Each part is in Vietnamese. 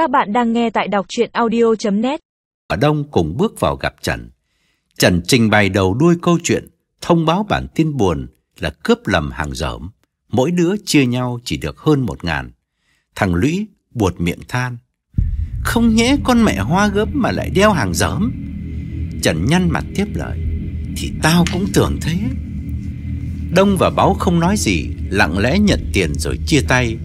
Các bạn đang nghe tại đọc chuyện audio.net Ở Đông cùng bước vào gặp Trần. Trần trình bày đầu đuôi câu chuyện, thông báo bản tin buồn là cướp lầm hàng dởm. Mỗi đứa chia nhau chỉ được hơn một ngàn. Thằng Lũy buột miệng than. Không nhẽ con mẹ hoa gớm mà lại đeo hàng dởm. Trần nhăn mặt tiếp lời. Thì tao cũng tưởng thế. Đông và Báo không nói gì, lặng lẽ nhận tiền rồi chia tay.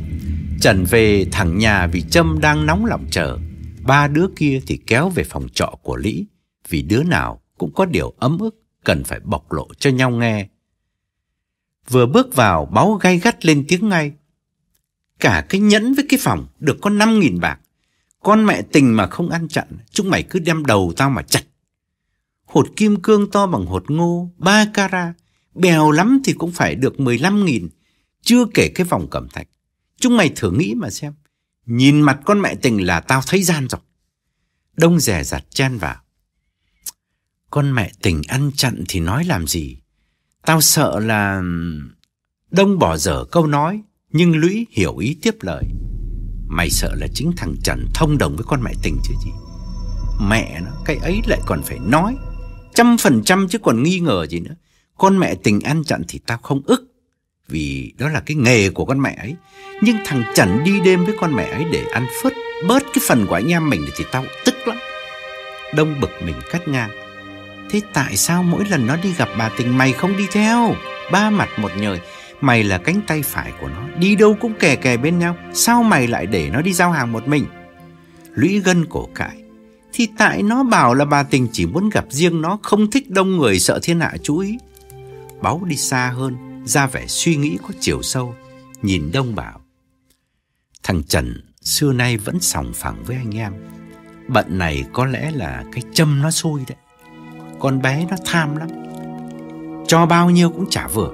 Trần về thẳng nhà vì Trâm đang nóng lòng chờ. Ba đứa kia thì kéo về phòng trọ của Lý, vì đứa nào cũng có điều ấm ức cần phải bộc lộ cho nhau nghe. Vừa bước vào, Báo gay gắt lên tiếng ngay. Cả cái nhẫn với cái phòng được có 5.000 bạc. Con mẹ tình mà không ăn chặn, chúng mày cứ đem đầu tao mà chặt. Hột kim cương to bằng hột ngô, 3 carat, bèo lắm thì cũng phải được 15.000, chưa kể cái vòng cẩm thạch. Chúng mày thử nghĩ mà xem, nhìn mặt con mẹ tình là tao thấy gian rồi. Đông rẻ giặt chen vào. Con mẹ tình ăn chặn thì nói làm gì? Tao sợ là... Đông bỏ dở câu nói, nhưng Lũy hiểu ý tiếp lời. Mày sợ là chính thằng Trần thông đồng với con mẹ tình chứ gì? Mẹ nó, cái ấy lại còn phải nói. Trăm phần trăm chứ còn nghi ngờ gì nữa. Con mẹ tình ăn chặn thì tao không ức. Vì đó là cái nghề của con mẹ ấy. Nhưng thằng Trần đi đêm với con mẹ ấy để ăn phớt bớt cái phần của anh em mình thì tao tức lắm. Đông bực mình cắt ngang. Thế tại sao mỗi lần nó đi gặp bà tình mày không đi theo? Ba mặt một nhời. Mày là cánh tay phải của nó. Đi đâu cũng kè kè bên nhau. Sao mày lại để nó đi giao hàng một mình? Lũy gân cổ cãi. Thì tại nó bảo là bà tình chỉ muốn gặp riêng nó. Không thích đông người sợ thiên hạ chú ý. Báu đi xa hơn. Ra vẻ suy nghĩ có chiều sâu. Nhìn đông bảo. Thằng Trần xưa nay vẫn sòng phẳng với anh em. Bận này có lẽ là cái châm nó xui đấy. Con bé nó tham lắm. Cho bao nhiêu cũng chả vừa.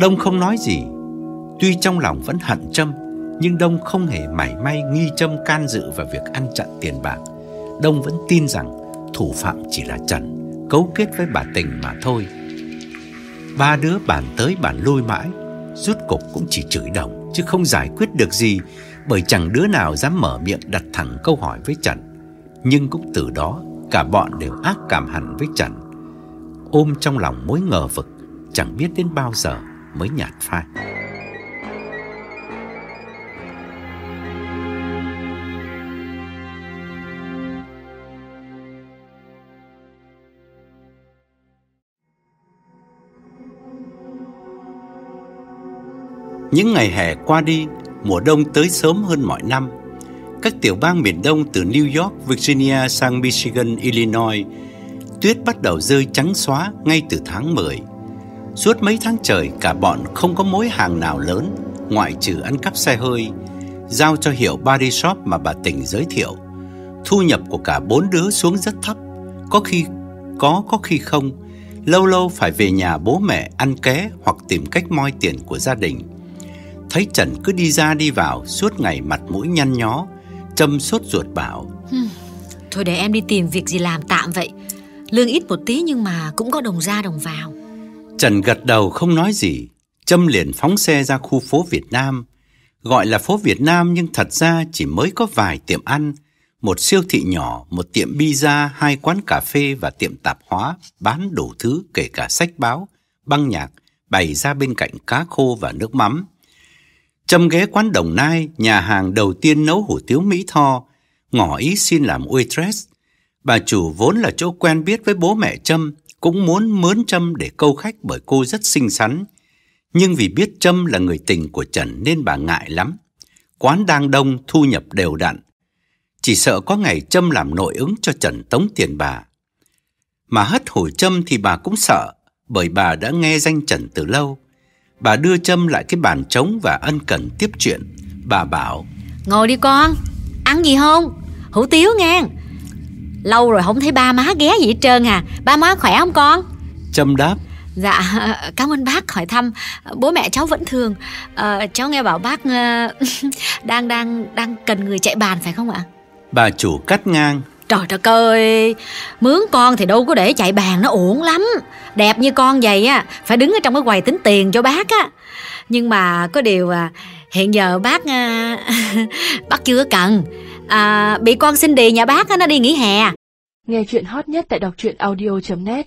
Đông không nói gì. Tuy trong lòng vẫn hận châm nhưng Đông không hề mảy may nghi châm can dự vào việc ăn chặn tiền bạc. Đông vẫn tin rằng thủ phạm chỉ là Trần, cấu kết với bà Tình mà thôi. Ba đứa bàn tới bàn lui mãi, rút cục cũng chỉ chửi đồng, chứ không giải quyết được gì, bởi chẳng đứa nào dám mở miệng đặt thẳng câu hỏi với Trần. Nhưng cũng từ đó, cả bọn đều ác cảm hẳn với Trần. Ôm trong lòng mối ngờ vực, chẳng biết đến bao giờ mới nhạt phai. Những ngày hè qua đi, mùa đông tới sớm hơn mọi năm. Các tiểu bang miền Đông từ New York, Virginia sang Michigan, Illinois, tuyết bắt đầu rơi trắng xóa ngay từ tháng 10. Suốt mấy tháng trời cả bọn không có mối hàng nào lớn ngoại trừ ăn cắp xe hơi, giao cho hiệu body shop mà bà Tình giới thiệu. Thu nhập của cả bốn đứa xuống rất thấp, có khi có có khi không. Lâu lâu phải về nhà bố mẹ ăn ké hoặc tìm cách moi tiền của gia đình. Thấy Trần cứ đi ra đi vào suốt ngày mặt mũi nhăn nhó, châm sốt ruột bảo. Thôi để em đi tìm việc gì làm tạm vậy. Lương ít một tí nhưng mà cũng có đồng ra đồng vào. Trần gật đầu không nói gì, Trâm liền phóng xe ra khu phố Việt Nam. Gọi là phố Việt Nam nhưng thật ra chỉ mới có vài tiệm ăn, một siêu thị nhỏ, một tiệm pizza, hai quán cà phê và tiệm tạp hóa bán đủ thứ kể cả sách báo, băng nhạc, bày ra bên cạnh cá khô và nước mắm. Trâm ghé quán Đồng Nai, nhà hàng đầu tiên nấu hủ tiếu Mỹ Tho, ngỏ ý xin làm waitress. Bà chủ vốn là chỗ quen biết với bố mẹ Trâm, cũng muốn mướn Trâm để câu khách bởi cô rất xinh xắn. Nhưng vì biết Trâm là người tình của Trần nên bà ngại lắm. Quán đang đông, thu nhập đều đặn. Chỉ sợ có ngày Trâm làm nội ứng cho Trần tống tiền bà. Mà hất hồi Trâm thì bà cũng sợ, bởi bà đã nghe danh Trần từ lâu. Bà đưa Trâm lại cái bàn trống và ân cần tiếp chuyện. Bà bảo Ngồi đi con, ăn gì không? Hủ tiếu nghe. Lâu rồi không thấy ba má ghé gì hết trơn à. Ba má khỏe không con? Trâm đáp Dạ, cảm ơn bác hỏi thăm. Bố mẹ cháu vẫn thường. Ờ, cháu nghe bảo bác ờ, đang đang đang cần người chạy bàn phải không ạ? Bà chủ cắt ngang Trời đất ơi, mướn con thì đâu có để chạy bàn nó uổng lắm. Đẹp như con vậy á, phải đứng ở trong cái quầy tính tiền cho bác á. Nhưng mà có điều à, hiện giờ bác à, bác chưa cần à, bị con xin đi nhà bác á, nó đi nghỉ hè Nghe chuyện hot nhất tại đọc truyện audio.net